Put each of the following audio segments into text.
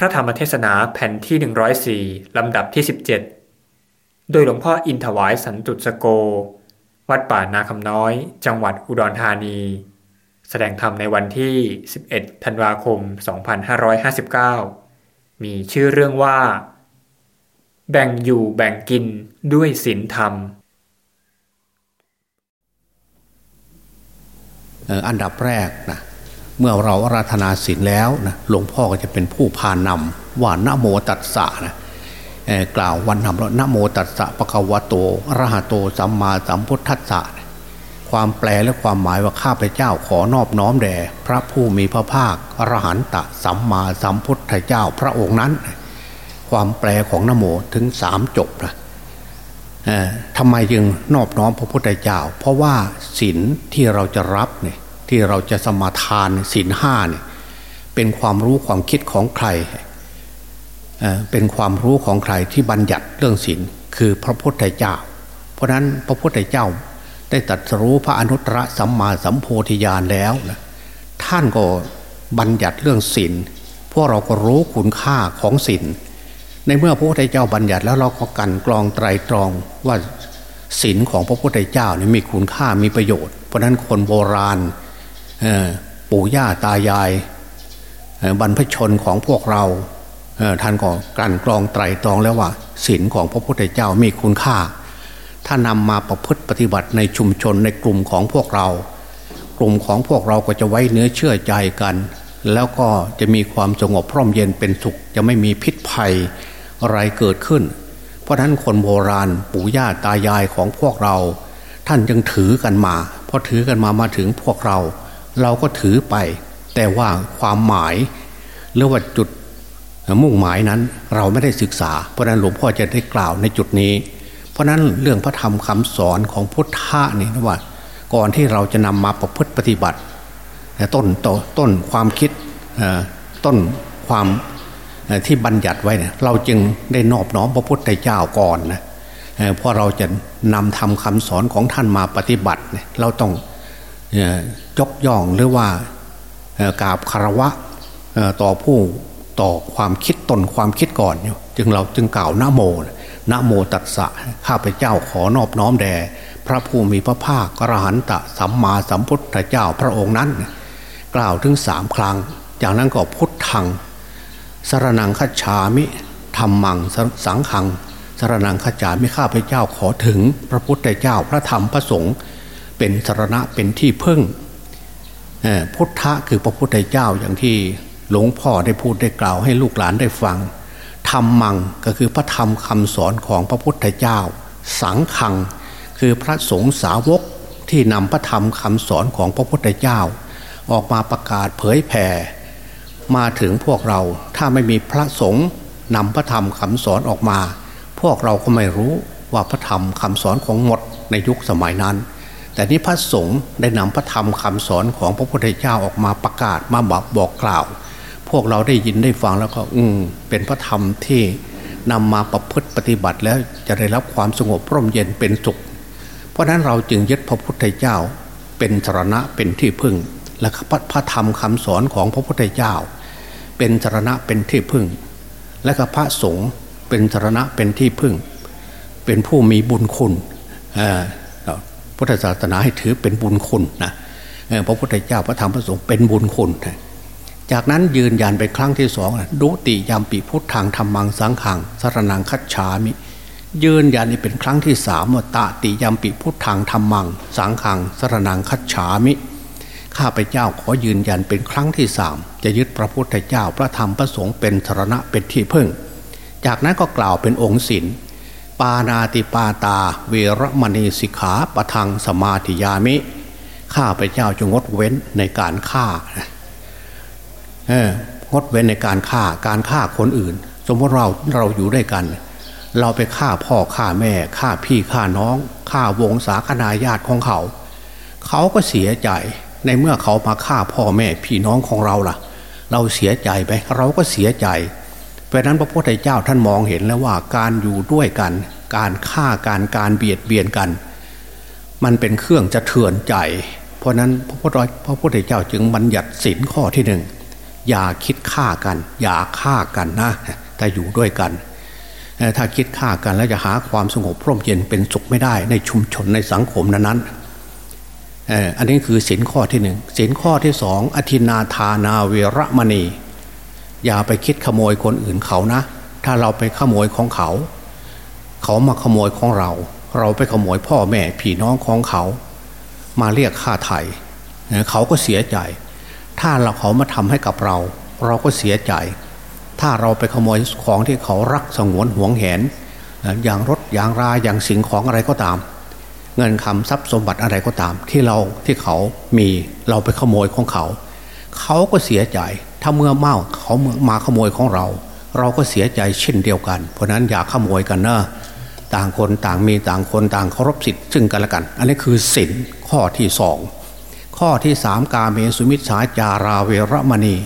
พระธรรมเทศนาแผ่นที่ 104 ลำดับที่ 17 โดยหลวงพ่ออินถวายสันตุสโก วัดป่านาคำน้อย จังหวัดอุดรธานี แสดงธรรมในวันที่ 11 ธันวาคม 2559 มีชื่อเรื่องว่า แบ่งอยู่แบ่งกินด้วยศีลธรรม อันดับแรกนะ เมื่อเราอาราธนาศีลแล้วนะหลวงพ่อก็จะเป็นผู้พานำว่านโมตัสสะนะกล่าววันนำแล้วนโมตัสสะปะคะวะโตอรหะโตสัมมาสัมพุทธัสสะความแปลและความหมายว่าข้าพเจ้าขอนอบน้อมแด่พระผู้มีพระภาคอรหันตะสัมมาสัมพุทธเจ้าพระองค์นั้น ความแปลของนโมถึงสามจบนะทำไมจึงนอบน้อมพระพุทธเจ้า เพราะว่าศีลที่เราจะรับเนี่ย ที่เราจะสมาทานศีลห้าเนี่ยเป็นความรู้ความคิดของใครเป็นความรู้ของใครที่บัญญัติเรื่องศีลคือพระพุทธเจ้า เพราะนั้นพระพุทธเจ้าได้ตรัสรู้พระอนุตตรสัมมาสัมโพธิญาณแล้วนะท่านก็บัญญัติเรื่องศีลพวกเราก็รู้คุณค่าของศีลในเมื่อพระพุทธเจ้าบัญญัติแล้วเราก็กันกรองไตรตรองว่าศีลของพระพุทธเจ้านี่มีคุณค่ามีประโยชน์ เพราะนั้นคนโบราณ ปู่ย่าตายายบรรพชนของพวกเราท่านก็กันกรองไตรตรองแล้วว่าศีลของพระพุทธเจ้ามีคุณค่า ถ้านำมาประพฤติปฏิบัติในชุมชนในกลุ่มของพวกเรา กลุ่มของพวกเราก็จะไว้เนื้อเชื่อใจกัน แล้วก็จะมีความสงบพร่มเย็นเป็นสุข จะไม่มีพิษภัยอะไรเกิดขึ้น เพราะนั้นคนโบราณปู่ย่าตายายของพวกเรา ท่านยังถือกันมาพอถือกันมามาถึงพวกเรา เราก็ถือไป แต่ว่าความหมายหรือว่าจุดมุ่งหมายนั้นเราไม่ได้ศึกษา เพราะนั้นหลวงพ่อจะได้กล่าวในจุดนี้ เพราะนั้นเรื่องพระธรรมคำสอนของพุทธะนี่นะว่า ก่อนที่เราจะนำมาประพฤติปฏิบัติ ต้นต้นความคิดต้นความที่บัญญัติไว้เนี่ยเราจึงได้นอบน้อมพระพุทธเจ้าก่อนนะเพราะเราจะนำทำคำสอนของท่านมาปฏิบัติ เราต้อง ยกย่องหรือว่ากราบคารวะต่อผู้ต่อความคิดตนความคิดก่อนจึงเราจึงกล่าวนะโมนะโมตัสสะข้าพเจ้าขอนอบน้อมแด่พระผู้มีพระภาคกระหันตะสัมมาสัมพุทธเจ้าพระองค์นั้น กล่าวถึงสามครั้ง จากนั้นก็พุทธังสรนังคัจฉามิธรรมังสังขังสรนังคัจฉามิข้าพเจ้าขอถึง พระพุทธเจ้าพระธรรมพระสงฆ์ เป็นสรณะเป็นที่พึ่งพุทธะคือพระพุทธเจ้าอย่างที่หลวงพ่อได้พูดได้กล่าวให้ลูกหลานได้ฟังธรรมมังก็คือพระธรรมคำสอนของพระพุทธเจ้า สังขัง คือพระสงฆ์สาวกที่นำพระธรรมคำสอนของพระพุทธเจ้า ออกมาประกาศเผยแผ่มาถึงพวกเราถ้าไม่มีพระสงฆ์นำพระธรรมคำสอนออกมา พวกเราก็ไม่รู้ว่าพระธรรมคำสอนของหมดในยุคสมัยนั้น แต่นี้พระสงฆ์ได้นำพระธรรมคำสอนของพระพุทธเจ้าออกมาประกาศมาบอกบอกกล่าว พวกเราได้ยินได้ฟังแล้วก็อืมเป็นพระธรรมที่นำมาประพฤติปฏิบัติแล้วจะได้รับความสงบร่มเย็นเป็นสุข เพราะนั้นเราจึงยึดพระพุทธเจ้า เป็นสรณะเป็นที่พึ่ง และพระธรรมคำสอนของพระพุทธเจ้า เป็นสรณะเป็นที่พึ่ง และก็พระสงฆ์เป็นสรณะเป็นที่พึ่ง เป็นผู้มีบุญคุณ พุทธศาสนาให้ถือเป็นบุญคุณนะพระพุทธเจ้าพระธรรมพระสงฆ์เป็นบุญคุณจากนั้นยืนยันไปครั้งที่สองดุติยามปีพุทธังธรรมังสังขังสารนังคัจฉามิ ยืนยันนี่เป็นครั้งที่สามว่าตติยามปีพุทธังธรรมัง สังขังสารนังคัจฉามิข้าพเจ้าขอยืนยันเป็นครั้งที่สามจะยึดพระพุทธเจ้าพระธรรมพระสงฆ์เป็นสรณะเป็นที่พึ่ง จากนั้นก็กล่าวเป็นองค์ศิล ปานาติปาตา เวรมณีสิกขาปะทังสมาธิยามิ ข้าพเจ้าจงงดเว้นในการฆ่างดเว้นในการฆ่าการฆ่าคนอื่น สมมติเราเราอยู่ด้วยกัน เราไปฆ่าพ่อฆ่าแม่ฆ่าพี่ฆ่าน้องฆ่าวงศาคณาญาติของเขา เขาก็เสียใจในเมื่อเขามาฆ่าพ่อแม่พี่น้องของเราล่ะ เราเสียใจไปเราก็เสียใจ เพราะนั้นพระพุทธเจ้าท่านมองเห็นแล้วว่าการอยู่ด้วยกัน การฆ่าการการเบียดเบียนกัน มันเป็นเครื่องจะเถื่อนใจ เพราะนั้นพระพุทธพระพุทธเจ้าจึงบัญญัติสินข้อที่หนึ่งอย่าคิดฆ่ากัน อย่าฆ่ากันนะถ้าอยู่ด้วยกัน ถ้าคิดฆ่ากันแล้วจะหาความสงบร่มเย็นเป็นสุขไม่ได้ในชุมชนในสังคมนั้นๆอันนี้คือสินข้อที่หนึ่งสินข้อที่สองอธินาทานาเวรมณี อย่าไปคิดขโมยคนอื่นเขานะ ถ้าเราไปขโมยของเขา เขามาขโมยของเรา เราไปขโมยพ่อแม่พี่น้องของเขา มาเรียกค่าไถ่เขาก็เสียใจ ถ้าเราเขามาทำให้กับเรา เราก็เสียใจ ถ้าเราไปขโมยของที่เขารักสงวนห่วงแหนอย่างรถอย่างราอย่างสิ่งของอะไรก็ตาม เงินคำทรัพย์สมบัติอะไรก็ตาม ที่เราที่เขามีเราไปขโมยของเขา เขาก็เสียใจ ถ้าเมื่อเมาเขามาขโมยของเรา เราก็เสียใจเช่นเดียวกัน เพราะนั้นอย่าขโมยกันนะต่างคนต่างมีต่างคนต่างเคารพสิทธิ์ซึ่งกันและกัน อันนี้คือสินข้อที่สองข้อที่สามกาเมสุมิชฌาจาราเวรมณี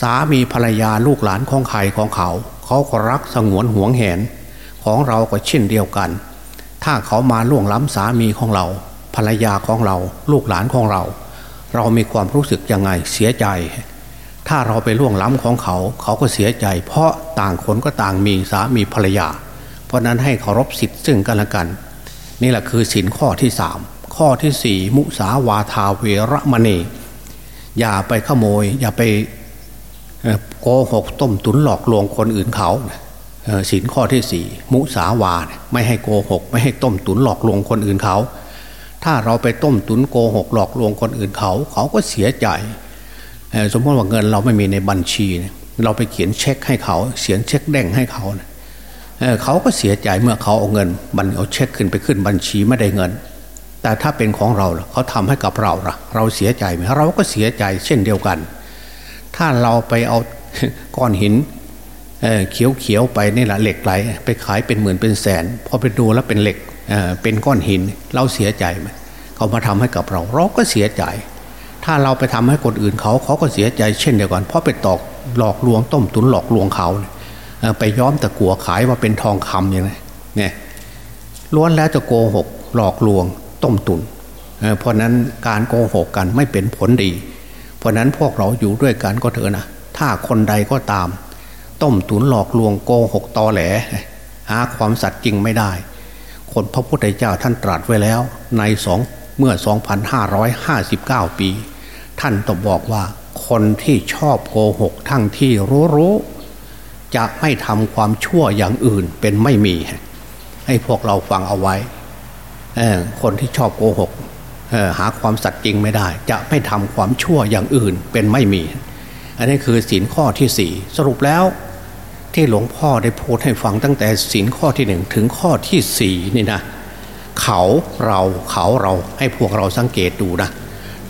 สามีภรรยาลูกหลานของใครของเขา เขาก็รักสงวนห่วงแหน ของเราก็เช่นเดียวกัน ถ้าเขามาล่วงล้ำสามีของเรา ภรรยาของเรา ลูกหลานของเรา เรามีความรู้สึกยังไงเสียใจ ถ้าเราไปล่วงล้ำของเขา เขาก็เสียใจ เพราะต่างคนก็ต่างมีสามีภรรยา เพราะนั้นให้เคารพสิทธิ์ซึ่งกันและกัน นี่แหละคือสินข้อที่สามข้อที่สี่มุสาวาทาเวรมณีอย่าไปขโมย อย่าไปโกหกต้มตุนหลอกลวงคนอื่นเขาสินข้อที่สี่มุสาวาไม่ให้โกหก ไม่ให้ต้มตุนหลอกลวงคนอื่นเขา ถ้าเราไปต้มตุนโกหกหลอกลวงคนอื่นเขา เขาก็เสียใจ สมมติว่าเงินเราไม่มีในบัญชี เราไปเขียนเช็คให้เขาเขียนเช็คแดงให้เขาเขาก็เสียใจเมื่อเขาเอาเงินบันเอาเช็คขึ้นไปขึ้นบัญชีไม่ได้เงิน แต่ถ้าเป็นของเราเขาทำให้กับเราล่ะ เราเสียใจไหมเราก็เสียใจเช่นเดียวกัน ถ้าเราไปเอาก้อนหินเขียวเขียวไปนี่แหละเหล็กไหลไปขายเป็นหมื่นเป็นแสนพอไปดูแล้วเป็นเหล็กเป็นก้อนหินเราเสียใจไหมเขามาทำให้กับเรา เราก็เสียใจ ถ้าเราไปทำให้คนอื่นเขาเขาก็เสียใจเช่นเดียวกันเพราะไปตอกหลอกลวงต้มตุนหลอกลวงเขาไปย้อมตะกัวขายว่าเป็นทองคำอย่างนี้เนี่ยล้วนแล้วจะโกหกหลอกลวงต้มตุนเพราะนั้นการโกหกกันไม่เป็นผลดี เพราะนั้นพวกเราอยู่ด้วยกันก็เถอะนะถ้าคนใดก็ตาม ต้มตุนหลอกลวงโกหกตอแหลหาความสัตย์จริงไม่ได้ คนพระพุทธเจ้าท่านตรัสไว้แล้วในสองเมื่อ 2559 ปี ท่านต้องบอกว่า คนที่ชอบโกหกทั้งที่รู้รู้จะไม่ทำความชั่วอย่างอื่นเป็นไม่มี ให้พวกเราฟังเอาไว้ คนที่ชอบโกหกหาความสัตย์จริงไม่ได้ จะไม่ทำความชั่วอย่างอื่นเป็นไม่มี อันนี้คือศีลข้อที่สี่สรุปแล้วที่หลวงพ่อได้พูดให้ฟังตั้งแต่ศีลข้อที่หนึ่งถึงข้อที่สี่นี่นะ เขาเราเขาเราให้พวกเราสังเกตดูนะ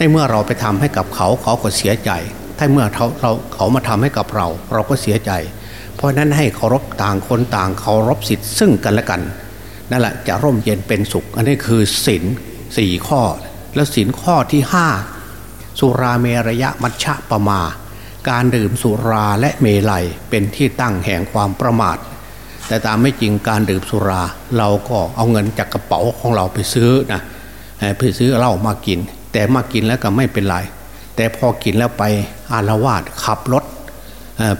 ในเมื่อเราไปทำให้กับเขาเขาก็เสียใจ ถ้าเมื่อเขาเราเขามาทำให้กับเรา เราก็เสียใจ เพราะนั้นให้เคารพต่างคนต่างเคารพสิทธิ์ซึ่งกันและกันนั่นแหละจะร่มเย็นเป็นสุข อันนี้คือศีลสี่ข้อ แล้วศีลข้อที่ห้าสุราเมรยะมัชฌะปมา การดื่มสุราและเมลัยเป็นที่ตั้งแห่งความประมาท แต่ตามไม่จริงการดื่มสุรา เราก็เอาเงินจากกระเป๋าของเราไปซื้อนะไปซื้อเหล้ามากิน แต่มากินแล้วก็ไม่เป็นไร แต่พอกินแล้วไปอาละวาดขับรถ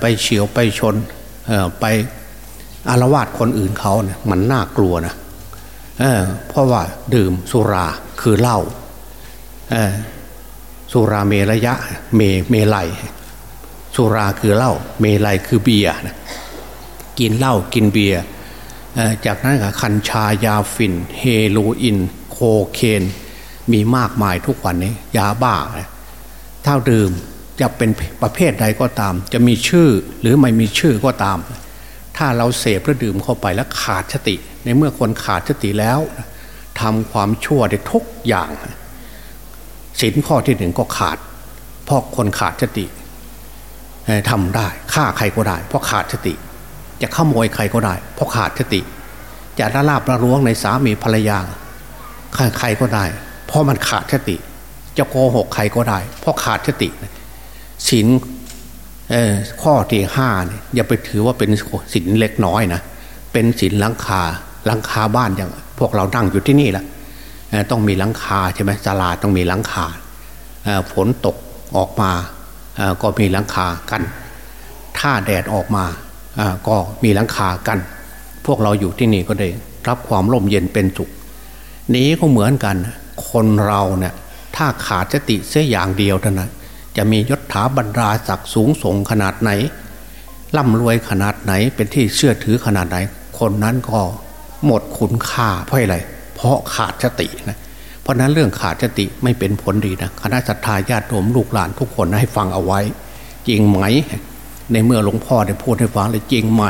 ไปเฉี่ยวไปชนไปอาละวาดคนอื่นเขาเนี่ยมันน่ากลัวนะเพราะว่าดื่มสุราคือเหล้าสุราเมระยะเมเมรัยสุราคือเหล้าเมรัยคือเบียร์กินเหล้ากินเบียร์จากนั้นก็กัญชายาฝิ่นเฮโรอีน โคเคน มีมากมายทุกวันนี้ยาบ้าถ้าดื่มจะเป็นประเภทใดก็ตาม จะมีชื่อหรือไม่มีชื่อก็ตาม ถ้าเราเสพหรือดื่มเข้าไปแล้วขาดสติ ในเมื่อคนขาดสติแล้วทำความชั่วได้ทุกอย่างสินข้อที่หนึ่งก็ขาดเพราะคนขาดสติทำได้ฆ่าใครก็ได้ เพราะขาดสติ จะขโมยใครก็ได้ เพราะขาดสติ จะละลาบละล้วงในสามีภรรยาใครก็ได้ เพราะมันขาดสติ จะโกหกใครก็ได้ เพราะขาดสติสินข้อที่ห้าเนี่ยอย่าไปถือว่าเป็นสินเล็กน้อยนะเป็นสินหลังคาหลังคาบ้านอย่าง พวกเรานั่งอยู่ที่นี่แหละต้องมีหลังคาใช่ไหมศาลาต้องมีหลังคาฝนตกออกมาก็มีหลังคากัน ถ้าแดดออกมาก็มีหลังคากัน พวกเราอยู่ที่นี่ก็ได้ รับความร่มเย็นเป็นสุขนี้ก็เหมือนกัน คนเราเนี่ยถ้าขาดสติเสียอย่างเดียวเท่านั้นจะมียศถาบรรดาศักดิ์สูงส่งขนาดไหนร่ำรวยขนาดไหนเป็นที่เชื่อถือขนาดไหน คนนั้นก็หมดคุณค่าเพราะอะไร เพราะขาดสตินะเพราะนั้นเรื่องขาดสติไม่เป็นผลดีนะคณะสัตยาญาติโยมลูกหลานทุกคนให้ฟังเอาไว้ จริงไหม ในเมื่อหลวงพ่อได้พูดให้ฟังเลยจริงไหม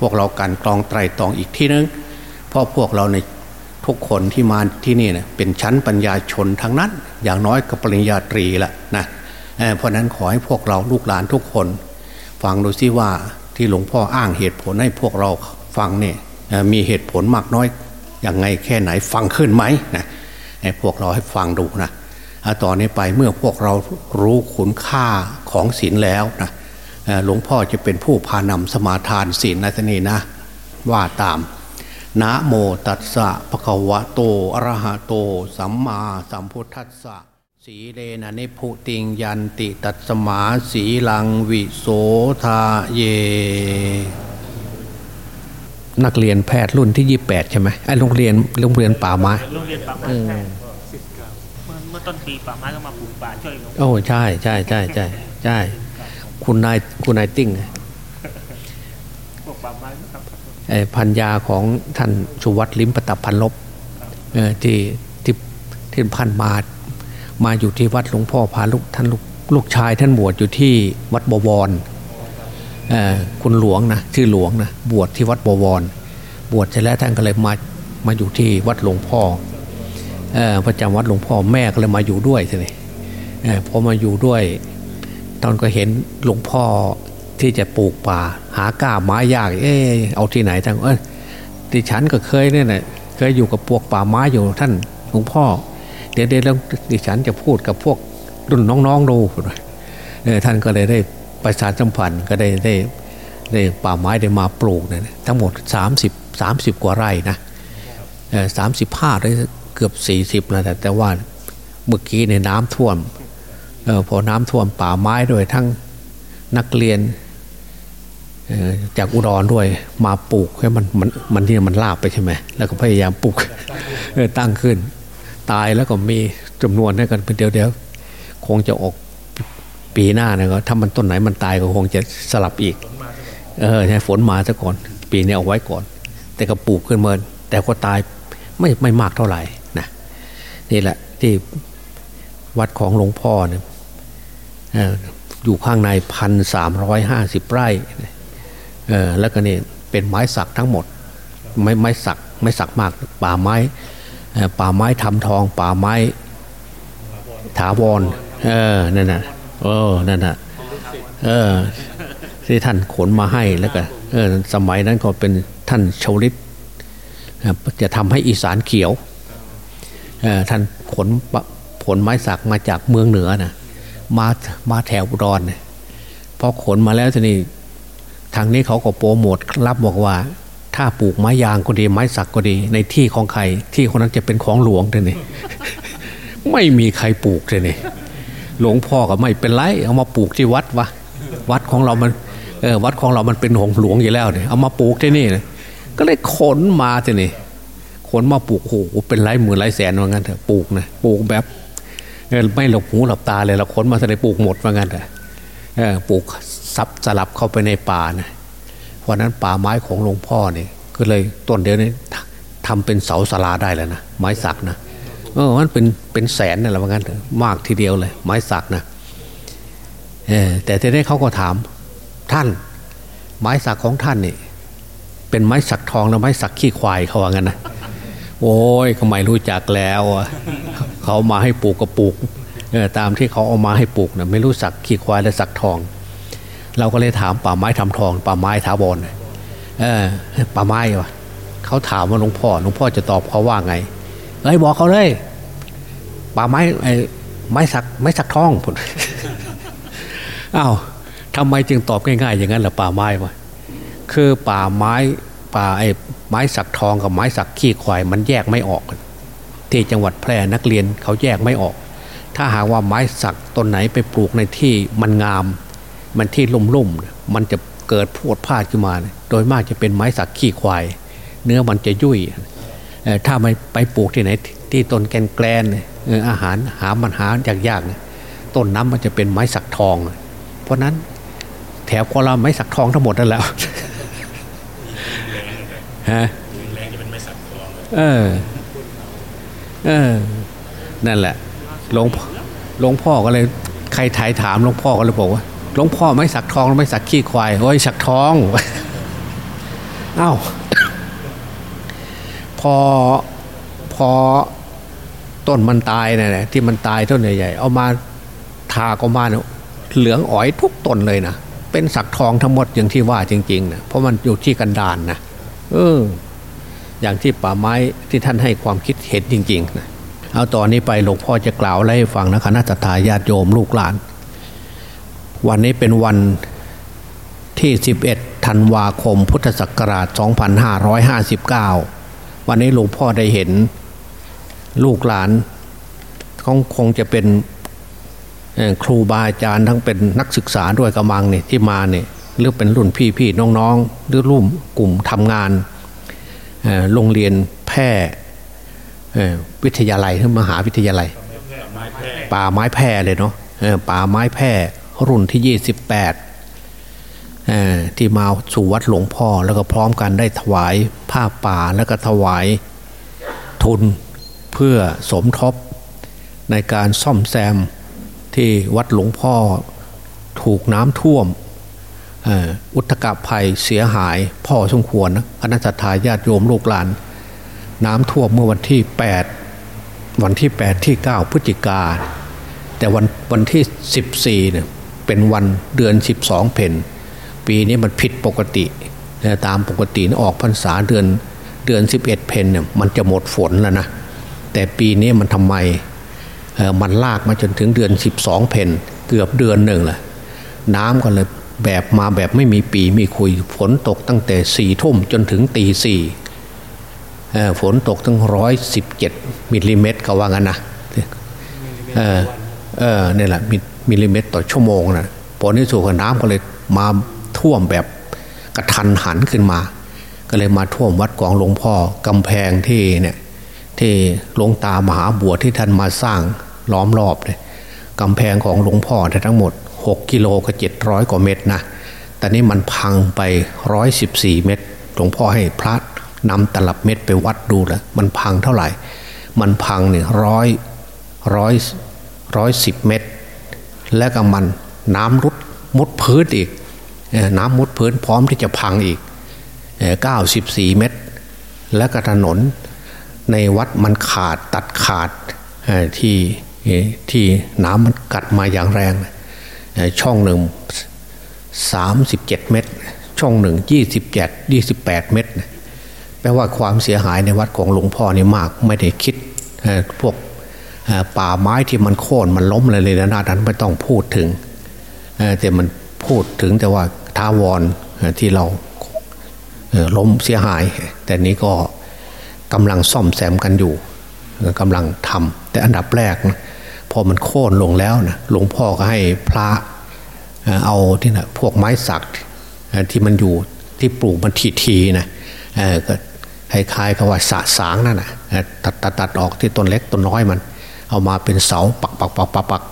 พวกเราการกรองไตรตรองอีกที่นึงเพราะพวกเราใน ทุกคนที่มาที่นี่นะเป็นชั้นปัญญาชนทั้งนั้น อย่างน้อยก็ปริญญาตรีละนะเพราะนั้นขอให้พวกเราลูกหลานทุกคน ฟังดูซิว่าที่หลวงพ่ออ้างเหตุผลให้พวกเราฟังเนี่ยมีเหตุผลมากน้อยอย่างไงแค่ไหนฟังขึ้นไหมนะให้พวกเราให้ฟังดูนะต่อนนี้ไปเมื่อพวกเรารู้คุณค่าของศีลแล้วนะหลวงพ่อจะเป็นผู้พานำสมาทานศีลนะท่านี่นะว่าตาม นะโมตัสสะภะคะวะโตอะระหะโต สัมมาสัมพุทธัสสะสีเลนะนิพุติงยันติตัสมาสีลังวิโสทาเย นักเรียนแพทย์รุ่นที่ยี่แปดใช่ไหมไอ้โรงเรียนโรงเรียนป่าไม้โรงเรียนป่าไม้แพทย์เมื่อต้นปีป่าไม้ก็มาปลูกป่าช่วยโอ้ใช่ใช่ใช่ใช่ใช่คุณนายคุณนายติ้ง พวกป่าไม้ไอ้พันยาของท่านชุวัตลิมประตับพันลบที่ที่ที่พันมามาอยู่ที่วัดหลวงพ่อพาลูกท่านลูกลูกชายท่านบวชอยู่ที่วัดบวรคุณหลวงนะชื่อหลวงนะบวชที่วัดบวร บวชเสร็จแล้วท่านก็เลยมามาอยู่ที่วัดหลวงพ่อประจำวัดหลวงพ่อแม่ก็เลยมาอยู่ด้วยทีนี้พอมาอยู่ด้วย ตอนก็เห็นหลวงพ่อ ที่จะปลูกป่า หาก้าไม้ยาก เออเอาที่ไหนท่านเออดิฉันก็เคยเนี่ยนะเคยอยู่กับปวกป่าไม้อยู่ท่านหลวงพ่อ เดี๋ยวเดี๋ยวดิฉันจะพูดกับพวกรุ่นน้องๆดูท่านก็เลยได้ประชาสัมพันธ์ก็ได้ได้ได้ป่าไม้ได้มาปลูกเนี่ยทั้งหมด 30 30 กว่าไร่นะสามสิบห้าได้เกือบสี่สิบนะแต่แต่ว่าเมื่อกี้ในน้ำท่วมออพอน้ำท่วมป่าไม้ด้วยทั้งนักเรียน จากอุดรด้วยมาปลูกให้มันมันมันที่มันลาบไปใช่ไหมแล้วก็พยายามปลูกตั้งขึ้น ตายแล้วก็มีจำนวนให้กันเป็นเดียวเดียวคงจะออกปีหน้านะก็ถ้ามันต้นไหนมันตายก็คงจะสลับอีก เออใช่ฝนมาซะก่อน ปีนี้เอาไว้ก่อน แต่ก็ปลูกขึ้นเมินแต่ก็ตายไม่ไม่มากเท่าไหร่นะนี่แหละที่วัดของหลวงพ่อเนี่ยอยู่ข้างในพันสามร้อยห้าสิบไร่ ออแล้วก็นี่เป็นไม้สักทั้งหมด ไม่ไม้สักไม่สักมาก ป่าไม้ป่าไม้ทำทอง ป่าไม้ถาวรเออนั่นน่ะเออนั่นน่ะเออที่ท่านขนมาให้แล้วก็เออสมัยนั้นก็เป็นท่านชาวลิตจะทำให้อีสานเขียวเออท่านขนผลไม้สักมาจากเมืองเหนือนะมามาแถวอุดรเนี่ยพอขนมาแล้วทีนี้ ทางนี้เขาก็โปรโมทรับบอกว่า ถ้าปลูกไม้ยางก็ดีไม้สักก็ดี ในที่ของใครที่คนนั้นจะเป็นของหลวงเลยนี่ไม่มีใครปลูกเลยนี่หลวงพ่อก็ไม่เป็นไรเอามาปลูกที่วัดวะวัดของเรามันเออวัดของเรามันเป็นของหลวงอยู่แล้วเนี่ยเอามาปลูกที่นี่เลยก็เลยขนมาที่นี่ขนมาปลูกโอ้โหเป็นไรหมื่นไรแสนว่างั้นเถอะปลูกนะปลูกแบบไม่หลับหูหลับตาเลยเราขนมาที่ปลูกหมดว่างั้นเถอะปลูก ซับสลับเข้าไปในป่านะเพราะนั้นป่าไม้ของหลวงพ่อเนี่ยก็เลยต้นเดียวนี้ทำเป็นเสาสลาได้แล้วนะไม้สักนะเออมันเป็นเป็นแสนนี่แหละว่างั้นมากทีเดียวเลย ไม้สักนะเออแต่ทีนี้เขาก็ถามท่าน ไม้สักของท่านนี่เป็นไม้สักทองแล้วไม้สักขี้ควายเขาว่างั้นนะโอ้ยเขาไม่รู้จักแล้วเขามาให้ปลูกก็ปลูกเออตามที่เขาเอามาให้ปลูกนะไม่รู้สักขี้ควายและสักทอง เราก็เลยถามป่าไม้ทำทองป่าไม้ท้าบอลเออป่าไม้วะเขาถามว่าหลวงพ่อหลวงพ่อจะตอบเขาว่าไงเอ้ยบอกเขาเลยป่าไม้ไอ้ไม้สักไม้สักทองผลอ้าวทำไมจึงตอบง่ายๆ อย่างนั้นล่ะป่าไม้วะคือป่าไม้ป่าไอ้ไม้สักทองกับไม้สักขี้ควายมันแยกไม่ออกที่จังหวัดแพร่นักเรียนเขาแยกไม่ออก ถ้าหากว่าไม้สักต้นไหนไปปลูกในที่มันงาม มันที่ลุ่มๆมันจะเกิดพวดพลาดขึ้นมา โดยมากจะเป็นไม้สักขี้ควาย เนื้อมันจะยุ่ยถ้าไม่ไปปลูกที่ไหน ที่ต้นแกนแกลนอาหารหามันหายากๆต้นน้ำมันจะเป็นไม้สักทอง เพราะนั้นแถวโคราไม้สักทองทั้งหมดนั่นแล้วฮะแรงจะเป็นไม้สักทองเออ เออ นั่นแหละหลวงหลวงพ่อก็เลย ใครถ่ายถามหลวงพ่อก็เลยบอกว่า หลวงพ่อไม่สักทองไม่สักขี้ควายโอ้ยสักทองเอ้าพอพอต้นมันตายเนี่ยที่มันตายต้นใหญ่ๆเอามาทาก็มาเนี่ยเหลืองอ๋อยทุกต้นเลยนะเป็นสักทองทั้งหมดอย่างที่ว่าจริงๆนะเพราะมันอยู่ที่กันดานนะเออ อย่างที่ป่าไม้ที่ท่านให้ความคิดเห็นจริงๆนะเอาตอนนี้ไปหลวงพ่อจะกล่าวอะไรให้ฟังนะคณะทาญาติโยมลูกหลาน วันนี้เป็นวันที่ 11 ธันวาคม พุทธศักราช 2559 วันนี้หลวงพ่อได้เห็นลูกหลานเขาคงจะเป็นครูบาอาจารย์ทั้งเป็นนักศึกษาด้วยกำมังเนี่ยที่มาเนี่ยหรือเป็นรุ่นพี่ๆน้องๆ หรือรุ่มกลุ่มทำงานโรงเรียนแพร่วิทยาลัยหรือมหาวิทยาลัย ป่าไม้แพร่เลยเนาะป่าไม้แพร่ รุ่นที่ยี่สิบแปดที่มาสู่วัดหลวงพ่อแล้วก็พร้อมกันได้ถวายผ้าป่าแล้วก็ถวายทุนเพื่อสมทบในการซ่อมแซมที่วัดหลวงพ่อถูกน้ำท่วมอุทกภัยเสียหายพ่อสมควรนะคณะทาญาติโยมลูกหลาน น้ำท่วมเมื่อวันที่ 8 วันที่ 8 ที่ 9 พฤศจิกาแต่วันวันที่ 14เนี่ย เป็นวันเดือน 12 เพนปีนี้มันผิดปกติตามปกติออกพรรษาเดือนเดือน 11 เพนเนี่ยมันจะหมดฝนแล้วนะแต่ปีนี้มันทำไมมันลากมาจนถึงเดือน 12 เพ็ญเกือบเดือนหนึ่งแหละน้ำก็เลยแบบมาแบบไม่มีปี่มีขลุ่ยฝนตกตั้งแต่สี่ทุ่มจนถึงตีสี่ฝนตกตั้งร้อยสิบเจ็ดมิลลิเมตรเขาว่างั้นนะเออเออเนี่ยแหละ มิลลิเมตรต่อชั่วโมงนะพอนี้สู่น้ำก็เลยมาท่วมแบบกะทันหันขึ้นมา ก็เลยมาท่วมวัดกองหลวงพ่อกำแพงที่เนี่ยที่หลวงตามหาบัวที่ท่านมาสร้างล้อมรอบเนี่ยกำแพงของหลวงพ่อทั้งหมดหกกิโลกับเจ็ดร้อยกว่าเมตรนะแต่นี้มันพังไปร้อยสิบสี่เมตรหลวงพ่อให้พระนำตลับเม็ดไปวัดดูแล้วมันพังเท่าไหร่ มันพังเนี่ยร้อยร้อยร้อยสิบเมตร แล้วก็มันน้ำรุดมุดพื้นอีก น้ำมุดพื้นพร้อมที่จะพังอีกเก้าสิบสี่เมตร แล้วก็ถนนในวัดมันขาดตัดขาดที่ที่น้ำมันกัดมาอย่างแรง ช่องหนึ่งสามสิบเจ็ดเมตร ช่องหนึ่งยี่สิบเจ็ดยี่สิบแปดเมตร แปลว่าความเสียหายในวัดของหลวงพ่อนี่มาก ไม่ได้คิดพวก ป่าไม้ที่มันโค่นมันล้มอะไรเลยนะนั้นไม่ต้องพูดถึงแต่มันพูดถึงแต่ว่าท้าวรที่เราล้มเสียหาย แต่นี้ก็กำลังซ่อมแซมกันอยู่กำลังทำแต่อันดับแรกนะพอมันโค่นลงแล้วนะหลวงพ่อก็ให้พระเอาที่นะพวกไม้สักที่มันอยู่ที่ปลูกมันทีทีนะก็คล้ายๆกับว่าสะสางนั่นนะตัดตัดตัดออกที่ต้นเล็กต้นน้อยมัน เอามาเป็นเสาปักปักปักปักปัก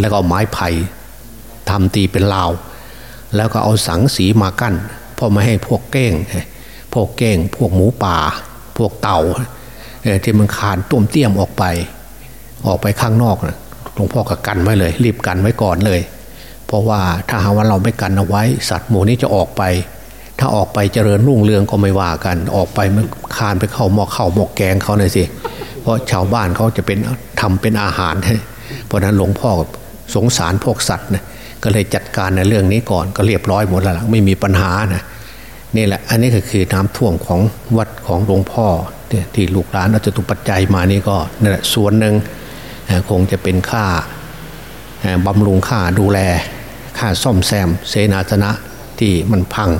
แล้วก็เอาไม้ไผ่ทำตีเป็นลาว แล้วก็เอาสังสีมากั้นเพื่อไม่ให้พวกเก้งพวกเก้งพวกหมูป่า พวกเต่าที่มันคานต้มเตี้ยมออกไป ออกไปข้างนอกนะหลวงพ่อก็กันไว้เลย รีบกันไว้ก่อนเลย เพราะว่าถ้าหาว่าเราไม่กันเอาไว้ สัตว์หมูนี้จะออกไป ถ้าออกไปเจริญรุ่งเรืองก็ไม่ว่ากัน ออกไปมันคานไปเข้าหมอกเข้าหมอกแกงเขาหน่อยสิ เพราะชาวบ้านเขาจะเป็นทำเป็นอาหาร เพราะนั้นหลวงพ่อสงสารพวกสัตว์นะก็เลยจัดการในเรื่องนี้ก่อนก็เรียบร้อยหมดแล้วไม่มีปัญหานะนี่แหละอันนี้ก็คือน้ำท่วมของวัดของหลวงพ่อที่ลูกหลานอาจจะตุปัจจัยมานี่ก็นั่นแหละส่วนหนึ่งคงจะเป็นค่าบำรุงค่าดูแล ค่าซ่อมแซมเสนาสนะที่มันพัง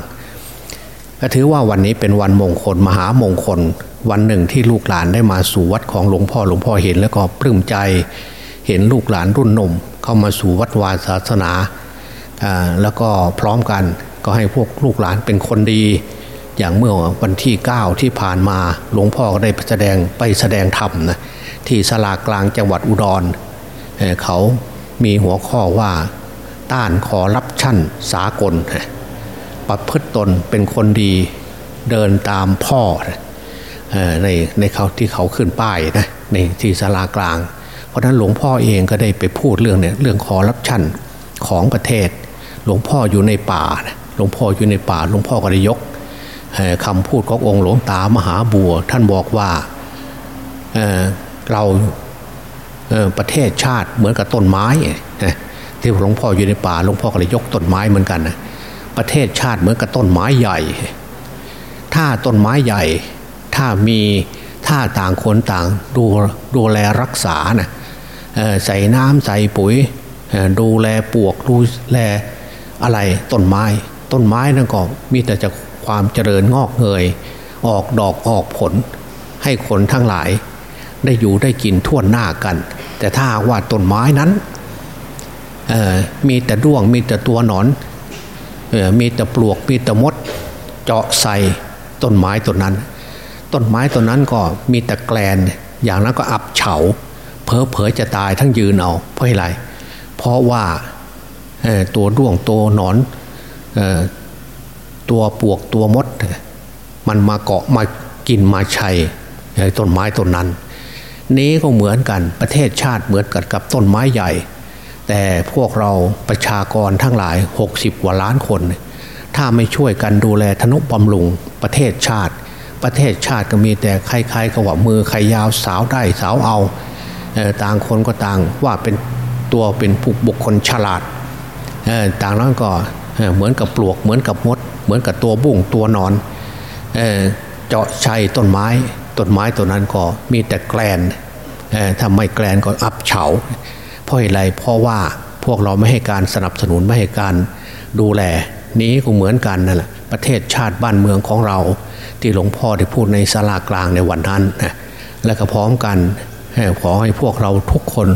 ก็ถือว่าวันนี้เป็นวันมงคลมหามงคล วันหนึ่งที่ลูกหลานได้มาสู่วัดของหลวงพ่อหลวงพ่อเห็นแล้วก็ปลื้มใจ เห็นลูกหลานรุ่นนมเข้ามาสู่วัดวาศาสนาแล้วก็พร้อมกันก็ให้พวกลูกหลานเป็นคนดี อย่างเมื่อวันที่ 9 ที่ผ่านมาหลวงพ่อก็ได้แสดงไปแสดงธรรมนะที่สลากลางจังหวัดอุดรเเขามีหัวข้อว่าต้านขอรับชั่นสากลประพฤตตนเป็นคนดีเดินตามพ่อ ในในเขาที่เขาขึ้นป้ายนะในที่สลากลาง เพราะนั้นหลวงพ่อเองก็ได้ไปพูดเรื่องเนี่ยเรื่องขอรับชันของประเทศ หลวงพ่ออยู่ในป่าหลวงพ่ออยู่ในป่าหลวงพ่อก็ได้ยกคำพูดขององค์หลวงตามหาบัว ท่านบอกว่าเเราประเทศชาติเหมือนกับต้นไม้ที่หลวงพ่ออยู่ในป่าหลวงพ่อก็เลยยกต้นไม้เหมือนกันนะประเทศชาติเหมือนกับต้นไม้ใหญ่ ถ้าต้นไม้ใหญ่ ถ้ามีถ้าต่างคนต่างดูดูแลรักษานะใส่น้ำใส่ปุ๋ยดูแลปวกดูแลอะไรต้นไม้ ต้นไม้นั่นก็มีแต่จะความเจริญงอกเงย ออกดอกออกผล ให้คนทั้งหลาย ได้อยู่ได้กินทั่วหน้ากัน แต่ถ้าว่าต้นไม้นั้นมีแต่ด้วงมีแต่ตัวหนอนมีแต่ปลวกมีแต่มด เจาะใส่ต้นไม้ต้นนั้น ต้นไม้ต้นนั้นก็มีแต่แกลน อย่างนั้นก็อับเฉาเพอเพอจะตายทั้งยืนเอาเพราะอะไร เพราะว่าตัวด้วงตัวหนอนตัวปวกตัวมด มันมาเกาะมากินมาชัยต้นไม้ต้นนั้น นี้ก็เหมือนกันประเทศชาติเหมือนกันกับต้นไม้ใหญ่ แต่พวกเราประชากรทั้งหลาย 60กว่าล้านคน ถ้าไม่ช่วยกันดูแลธนุบำรุงประเทศชาติ ประเทศชาติก็มีแต่ใครๆก็ว่ามือใครยาวสาวได้สาวเอาต่างคนก็ต่างว่าเป็นตัวเป็นผู้บุคคลฉลาดต่างนั้นก็เหมือนกับปลวกเหมือนกับมด เหมือนกับตัวบุ้งตัวนอนเจาะชัยต้นไม้ต้นไม้ตัวนั้นก็มีแต่แกลนถ้าไม่แกลนก็อับเฉา เพราะอะไรเพราะว่าพวกเราไม่ให้การสนับสนุนไม่ให้การดูแลนี้ก็เหมือนกันนั่นแหละ ประเทศชาติบ้านเมืองของเรา ที่หลวงพ่อได้พูดในศาลากลางในวันนั้นนะและก็พร้อมกันขอให้พวกเราทุกคน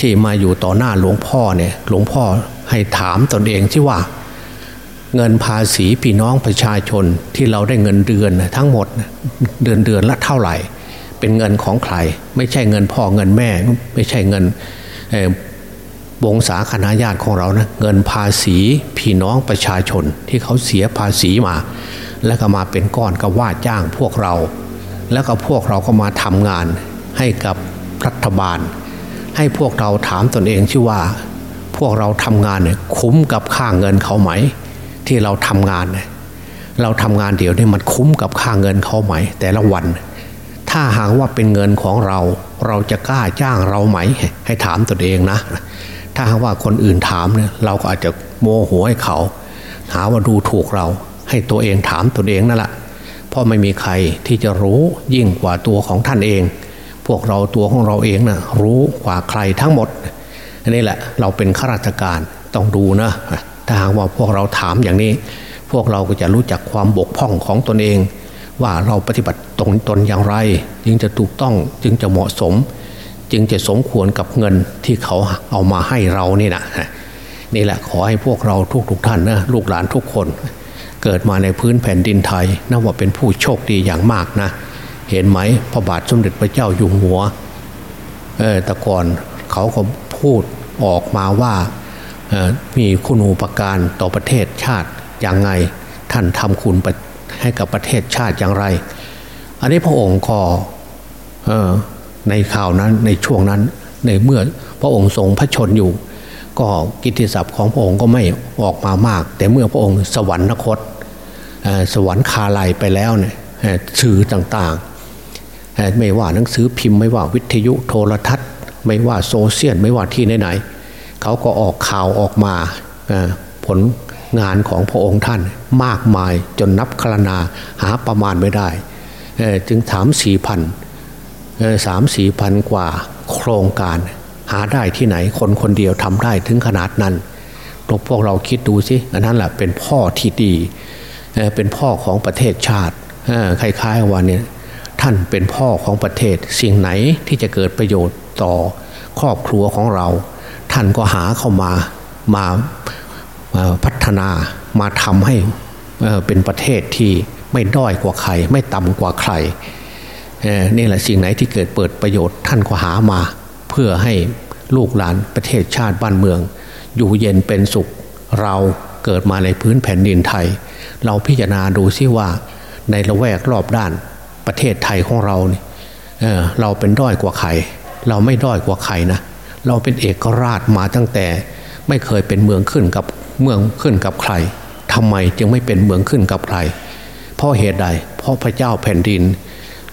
ที่มาอยู่ต่อหน้าหลวงพ่อเนี่ยหลวงพ่อให้ถามตนเองที่ว่า เงินภาษีพี่น้องประชาชนที่เราได้เงินเดือนทั้งหมดเดือนเดือนละเท่าไหร่ เป็นเงินของใคร ไม่ใช่เงินพ่อเงินแม่ ไม่ใช่เงิน วงศาคณะญาติของเรานะเงินภาษีพี่น้องประชาชนที่เขาเสียภาษีมา แล้วก็มาเป็นก้อนก็ว่าจ้างพวกเรา แล้วก็พวกเราก็มาทำงานให้กับรัฐบาล ให้พวกเราถามตนเองชื่อว่า พวกเราทำงานเนี่ยคุ้มกับค่าเงินเขาไหม ที่เราทำงานเนี่ยเราทำงานเดี๋ยวนี้มันคุ้มกับค่าเงินเขาไหม แต่ละวัน ถ้าหากว่าเป็นเงินของเรา เราจะกล้าจ้างเราไหม ให้ถามตนเองนะ ถ้าหากว่าคนอื่นถามเนี่ยเราก็อาจจะโมโหให้เขา หาว่าดูถูกเรา ให้ตัวเองถามตนเองนั่นแหละเพราะไม่มีใครที่จะรู้ยิ่งกว่าตัวของท่านเอง พวกเราตัวของเราเองนะ่ะรู้กว่าใครทั้งหมดอันนี้แหละเราเป็นข้าราชการต้องดูนะถ้าหากว่าพวกเราถามอย่างนี้ พวกเราก็จะรู้จักความบกพร่องของตนเอง ว่าเราปฏิบัติตรงตนอย่างไร จึงจะถูกต้องจึงจะเหมาะสม จึงจะสมควรกับเงินที่เขาเอามาให้เรานี่นะนี่แหละขอให้พวกเราทุกทุกท่านนะลูกหลานทุกคน เกิดมาในพื้นแผ่นดินไทยนับว่าเป็นผู้โชคดีอย่างมากนะ เห็นไหมพระบาทสมเด็จพระเจ้าอยู่หัวเออแต่ก่อนเขาก็พูดออกมาว่ามีคุณูปการต่อประเทศชาติอย่างไง ท่านทำคุณให้กับประเทศชาติอย่างไร อันนี้พระองค์ก็ ในข่าวนั้นในช่วงนั้นในเมื่อพระองค์ทรงพระชนอยู่ ก็กิตติศัพท์ของพระองค์ก็ไม่ออกมามาก แต่เมื่อพระองค์สวรรคตสวรรคาลัยไปแล้วเนี่ยสื่อต่างๆ ไม่ว่าหนังสือพิมพ์ไม่ว่าวิทยุโทรทัศน์ ไม่ว่าโซเชียลไม่ว่าที่ไหนๆเขาก็ออกข่าวออกมาผลงานของพระองค์ท่านมากมายจนนับคลนาหาประมาณไม่ได้ จึงถามสี่พัน สามสี่พันกว่าโครงการ หาได้ที่ไหนคนคนเดียวทำได้ถึงขนาดนั้นพวกเราคิดดูสิอันนั้นแหละเป็นพ่อที่ดีเป็นพ่อของประเทศชาติคล้ายๆว่าเนี่ยท่านเป็นพ่อของประเทศ สิ่งไหนที่จะเกิดประโยชน์ต่อครอบครัวของเรา ท่านก็หาเข้ามามาพัฒนามาทำให้เป็นประเทศที่ไม่ด้อยกว่าใคร ไม่ต่ำกว่าใคร นี่แหละสิ่งไหนที่เกิดเปิดประโยชน์ท่านก็หามา เพื่อให้ลูกหลานประเทศชาติบ้านเมือง อยู่เย็นเป็นสุข เราเกิดมาในพื้นแผ่นดินไทย เราพิจารณาดูซิว่า ในละแวกรอบด้านประเทศไทยของเราเนี่ยเเราเป็นด้อยกว่าใครเราไม่ด้อยกว่าใครนะเราเป็นเอกราชมาตั้งแต่ไม่เคยเป็นเมืองขึ้นกับเมืองขึ้นกับใครทำไมจึงไม่เป็นเมืองขึ้นกับใครเพราะเหตุใดเพราะพระเจ้าแผ่นดิน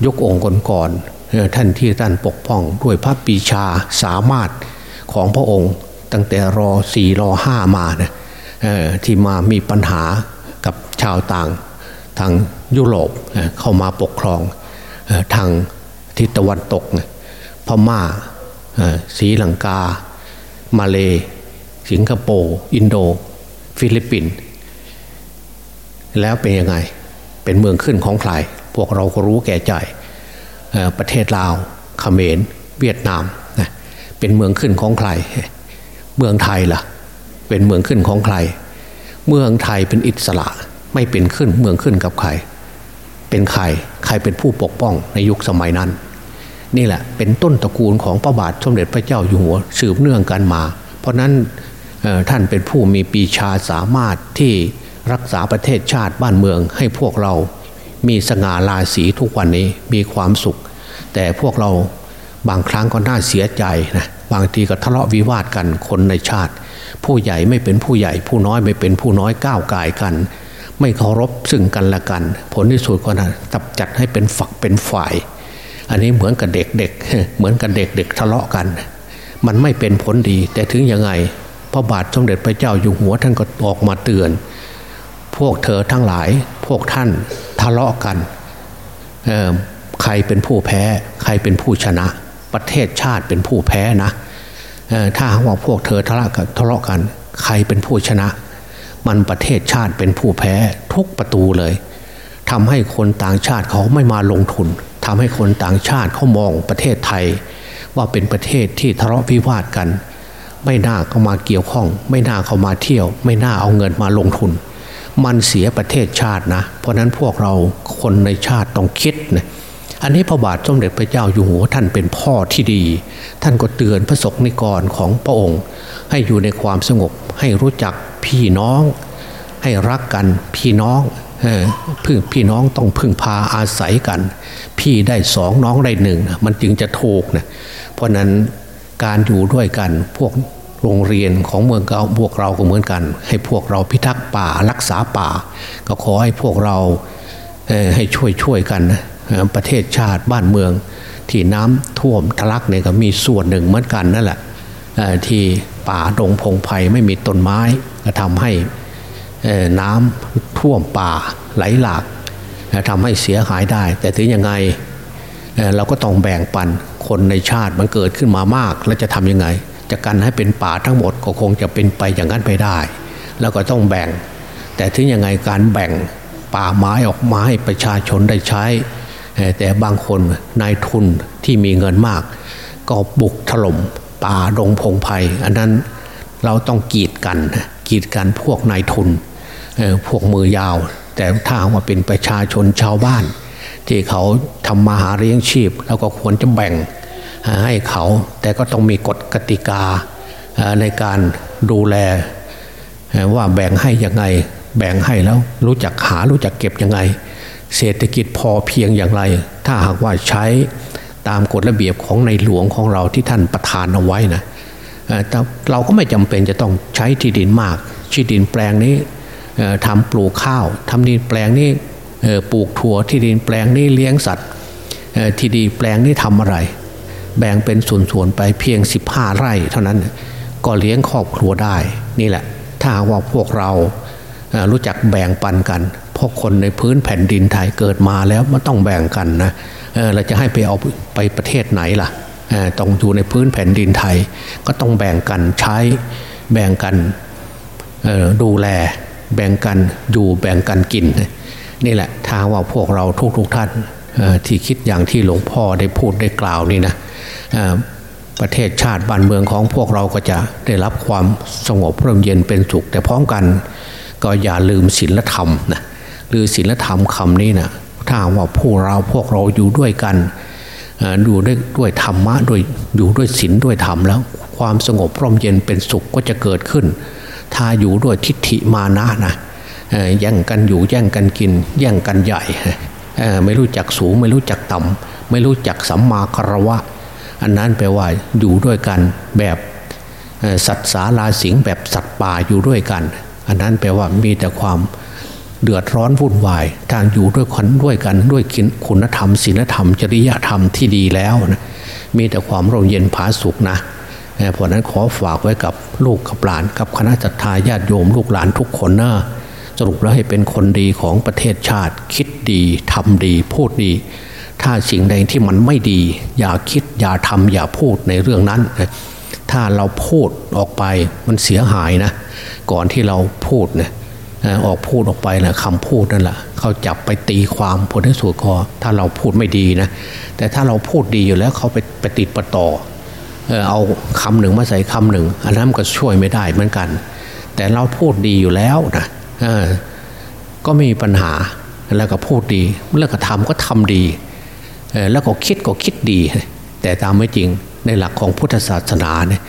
ยกองค์ก่อนๆท่านที่ท่านปกป้องด้วยพระปีชาสามารถของพระองค์ ตั้งแต่รอสี่รอห้ามานะที่มามีปัญหากับชาวต่างทางยุโรปเข้ามาปกครองทางทิศตะวันตกพม่าศรีลังกา มาเล สิงคโปร์อินโด ฟิลิปปินส์แล้วเป็นยังไง เป็นเมืองขึ้นของใคร พวกเราก็รู้แก่ใจประเทศลาวเขมรเวียดนามนะเป็นเมืองขึ้นของใคร เมืองไทยล่ะ เป็นเมืองขึ้นของใคร เมืองไทยเป็นอิสระไม่เป็นขึ้นเมืองขึ้นกับใคร เป็นใครใครเป็นผู้ปกป้องในยุคสมัยนั้น นี่แหละเป็นต้นตระกูลของพระบาทสมเด็จพระเจ้าอยู่หัวสืบเนื่องกันมา เพราะนั้นท่านเป็นผู้มีปีชาสามารถที่รักษาประเทศชาติบ้านเมืองให้พวกเรา มีสง่าราศีทุกวันนี้มีความสุข แต่พวกเราบางครั้งก็น่าเสียใจนะบางทีก็ทะเลาะวิวาทกันคนในชาติ ผู้ใหญ่ไม่เป็นผู้ใหญ่ ผู้น้อยไม่เป็นผู้น้อยก้าวไกายกัน ไม่เคารพซึ่งกันและกัน ผลที่สุดก็นะตับจัดให้เป็นฝักเป็นฝ่าย อันนี้เหมือนกับเด็กเด็กเหมือนกับเด็กเด็กทะเลาะกัน มันไม่เป็นผลดีแต่ถึงยังไงพระบาทสมเด็จพระเจ้าอยู่หัวท่านก็ออกมาเตือน พวกเธอทั้งหลายพวกท่านทะเลาะกันใครเป็นผู้แพ้ ใครเป็นผู้ชนะ ประเทศชาติเป็นผู้แพ้นะถ้าว่าพวกเธอทะเลาะกันทะเลาะกัน ใครเป็นผู้ชนะ มันประเทศชาติเป็นผู้แพ้ทุกประตูเลยทำให้คนต่างชาติเขาไม่มาลงทุนทำให้คนต่างชาติเขามองประเทศไทย ว่าเป็นประเทศที่ทะเลาะวิวาทกัน ไม่น่าเข้ามาเกี่ยวข้อง ไม่น่าเข้ามาเที่ยว ไม่น่าเอาเงินมาลงทุน มันเสียประเทศชาตินะ เพราะนั้นพวกเราคนในชาติต้องคิดนะอันนี้พระบาทสมเด็จพระเจ้าอยู่หัวท่านเป็นพ่อที่ดี ท่านก็เตือนพระสงฆ์นิกรของพระองค์ ให้อยู่ในความสงบให้รู้จักพี่น้อง ให้รักกันพี่น้องพึ่งพี่น้องต้องพึ่งพาอาศัยกัน พี่ได้สองน้องได้หนึ่งมันจึงจะถูกนะเพราะนั้นการอยู่ด้วยกันพวก โรงเรียนของเมืองเก่าพวกเราก็เหมือนกัน ให้พวกเราพิทักษ์ป่ารักษาป่า ก็ขอให้พวกเราให้ช่วยช่วยกันนะประเทศชาติบ้านเมือง ที่น้ำท่วมทะลักเนี่ยก็มีส่วนหนึ่งเหมือนกันนั่นแหละที่ป่าดงพงไพ่ไม่มีต้นไม้ก็ทำให้น้ำท่วมป่าไหลหลากทำให้เสียหายได้ แต่ถึงยังไงเราก็ต้องแบ่งปันคนในชาติมันเกิดขึ้นมามาก แล้วจะทำยังไง จะกันให้เป็นป่าทั้งหมดก็คงจะเป็นไปอย่างนั้นไปได้ แล้วก็ต้องแบ่ง แต่ถึงยังไงการแบ่งป่าไม้ออกมาให้ประชาชนได้ใช้ แต่บางคนนายทุนที่มีเงินมาก ก็บุกถล่มป่าดงพงไพ่อันนั้นเราต้องกีดกันกีดกันพวกนายทุนพวกมือยาว แต่ถ้าว่าเป็นประชาชนชาวบ้าน ที่เขาทำมาหาเลี้ยงชีพ แล้วก็ควรจะแบ่ง ให้เขา แต่ก็ต้องมีกฎกติกาในการดูแลว่าแบ่งให้ยังไง แบ่งให้แล้วรู้จักหารู้จักเก็บยังไง เศรษฐกิจพอเพียงอย่างไร ถ้าหากว่าใช้ตามกฎระเบียบของในหลวงของเราที่ท่านประทานเอาไว้นะแต่เราก็ไม่จำเป็นจะต้องใช้ที่ดินมากที่ดินแปลงนี้ทำปลูกข้าวทำดินแปลงนี้ปลูกถั่วที่ดินแปลงนี้เลี้ยงสัตว์ที่ดินแปลงนี้ทำอะไร แบ่งเป็นส่วนๆไปเพียง 15 ไร่ เท่านั้นก็เลี้ยงครอบครัวได้ นี่แหละ ถ้าว่าพวกเรารู้จักแบ่งปันกันพวกคนในพื้นแผ่นดินไทยเกิดมาแล้วมันต้องแบ่งกันนะเราจะให้ไปเอาไปประเทศไหนล่ะต้องอยู่ในพื้นแผ่นดินไทย ก็ต้องแบ่งกันใช้แบ่งกันดูแล แบ่งกันอยู่แบ่งกันกิน นี่แหละถ้าว่าพวกเราทุกๆทท่านที่คิดอย่างที่หลวงพ่อได้พูดได้กล่าวนี่นะ ประเทศชาติบ้านเมืองของพวกเราก็จะได้รับความสงบร่มเย็นเป็นสุข แต่พร้อมกันก็อย่าลืมศีลธรรมนะหรือศีลธรรมคำนี้นะถ้าว่าพวกเราพวกเราอยู่ด้วยกันอยู่ด้วยด้วยธรรมะด้วยอยู่ด้วยศีลด้วยธรรมแล้ว ความสงบร่มเย็นเป็นสุขก็จะเกิดขึ้น ถ้าอยู่ด้วยทิฏฐิมานะนะแย่งกันอยู่แย่งกันกิน แย่งกันใหญ่ไม่รู้จักสูง ไม่รู้จักต่ำไม่รู้จักสัมมาคารวะ อันนั้นแปลว่าอยู่ด้วยกันแบบสัตว์สาลาสิงแบบสัตว์ป่าอยู่ด้วยกัน อันนั้นแปลว่ามีแต่ความเดือดร้อนวุ่นวายทางอยู่ด้วยกันด้วยกันด้วยคุณธรรมศีลธรรม จริยธรรมที่ดีแล้วนะมีแต่ความร่มเย็นผาสุกนะเพราะนั้นขอฝากไว้กับลูกกับหลานกับคณะจัตตาญาติโยมลูกหลานทุกคนนะสรุปแล้วให้เป็นคนดีของประเทศชาติคิดดีทำดีพูดดี ถ้าสิ่งใดที่มันไม่ดี อย่าคิดอย่าทำอย่าพูดในเรื่องนั้น ถ้าเราพูดออกไปมันเสียหายนะ ก่อนที่เราพูดเนี่ยออกพูดออกไปนะคำพูดนั่นแหละเขาจับไปตีความผลที่สุดคอถ้าเราพูดไม่ดีนะ แต่ถ้าเราพูดดีอยู่แล้วเขาไปไปติดประต่อเอาคำหนึ่งมาใส่คำหนึ่งอันนั้นก็ช่วยไม่ได้เหมือนกัน แต่เราพูดดีอยู่แล้วนะก็ไม่มีปัญหาแล้วก็พูดดีแล้วก็ทำก็ทำดี แล้วก็คิดก็คิดดี แต่ตามไม่จริงในหลักของพุทธศาสนาเนี่ย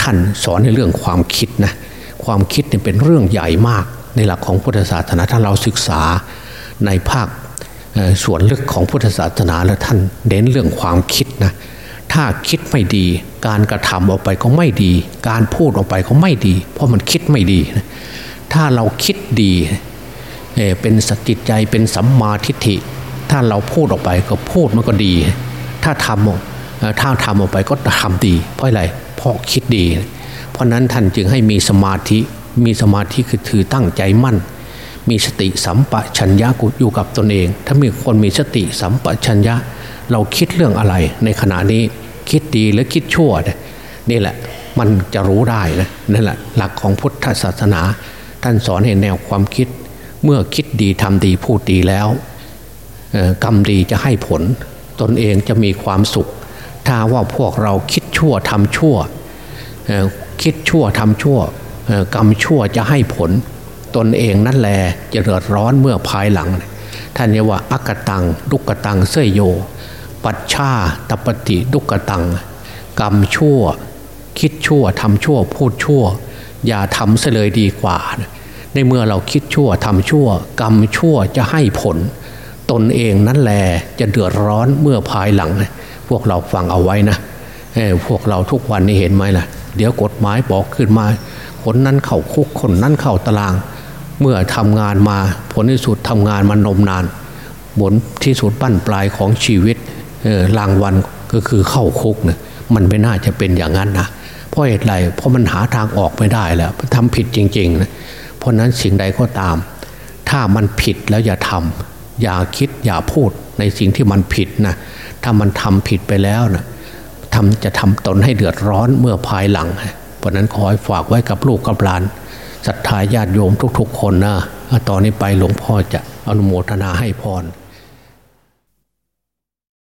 ท่านสอนในเรื่องความคิดนะความคิดเนี่ยเป็นเรื่องใหญ่มาก ในหลักของพุทธศาสนาถ้าเราศึกษาในภาคส่วนลึกของพุทธศาสนาแล้วท่านเน้นเรื่องความคิดนะถ้าคิดไม่ดี การกระทำออกไปก็ไม่ดี การพูดออกไปก็ไม่ดี เพราะมันคิดไม่ดีนะถ้าเราคิดดีเป็นสติใจเป็นสัมมาทิฏฐิ ถ้าเราพูดออกไปก็พูดมันก็ดี ถ้าทำถ้าทำออกไปก็ทำดี เพราะอะไรเพราะคิดดี เพราะนั้นท่านจึงให้มีสมาธิมีสมาธิคือถือตั้งใจมั่น มีสติสัมปชัญญะอยู่กับตนเอง ถ้ามีคนมีสติสัมปชัญญะ เราคิดเรื่องอะไร ในขณะนี้คิดดีหรือคิดชั่วนี่แหละมันจะรู้ได้นะนั่นแหละหลักของพุทธศาสนา ท่านสอนให้แนวความคิด เมื่อคิดดีทำดีพูดดีแล้ว กรรมดีจะให้ผล ตนเองจะมีความสุข ถ้าว่าพวกเราคิดชั่วทำชั่วคิดชั่วทำชั่วกรรมชั่วจะให้ผล ตนเองนั่นแหละจะเดือดร้อนเมื่อภายหลัง ท่านเรียกว่าอักตังดุกตังเสยโย ปัชชาตปฏิดุกตัง กรรมชั่ว คิดชั่วทำชั่ว พูดชั่ว อย่าทำเสเลยดีกว่า ในเมื่อเราคิดชั่วทำชั่ว กรรมชั่วจะให้ผล ตนเองนั่นแหละจะเดือดร้อนเมื่อภายหลังพวกเราฟังเอาไว้นะพวกเราทุกวันนี้เห็นไหมล่ะ เดี๋ยวกฎหมายบอกขึ้นมา คนนั้นเข้าคุกคนนั้นเข้าตาราง เมื่อทำงานมาผลที่สุดทำงานมานมนานผลที่สุดบั้นปลายของชีวิตรางวัลก็คือเข้าคุกเนะี่ยมันไม่น่าจะเป็นอย่างนั้นนะเพราะเหตุไรเพราะมันหาทางออกไม่ได้แล้วทำผิดจริงๆนะเพราะนั้นสิ่งใดก็ตาม ถ้ามันผิดแล้วอย่าทำ อย่าคิดอย่าพูดในสิ่งที่มันผิดนะถ้ามันทำผิดไปแล้วนะทำจะทำตนให้เดือดร้อนเมื่อภายหลัง เพราะนั้นขอให้ฝากไว้กับลูกกับหลานศรัทธาญาติโยมทุก ๆ คนนะ ตอนนี้ไปหลวงพ่อจะอนุโมทนาให้พร